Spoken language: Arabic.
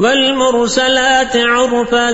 والمرسلات عرفا.